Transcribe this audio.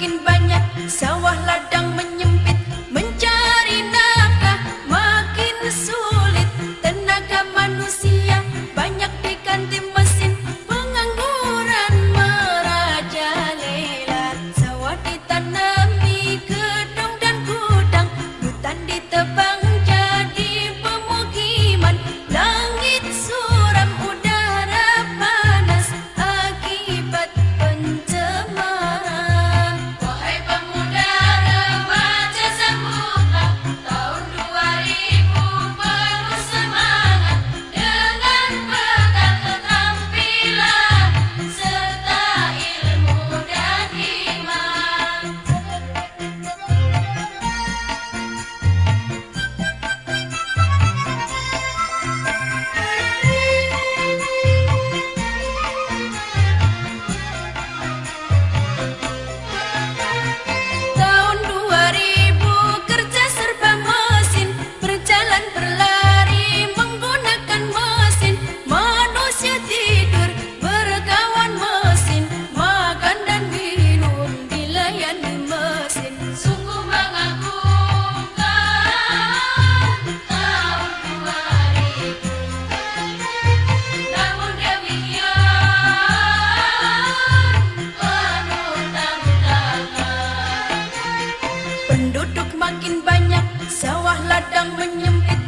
makin banyak sawah ladang Penduduk makin banyak, sawah ladang menyempit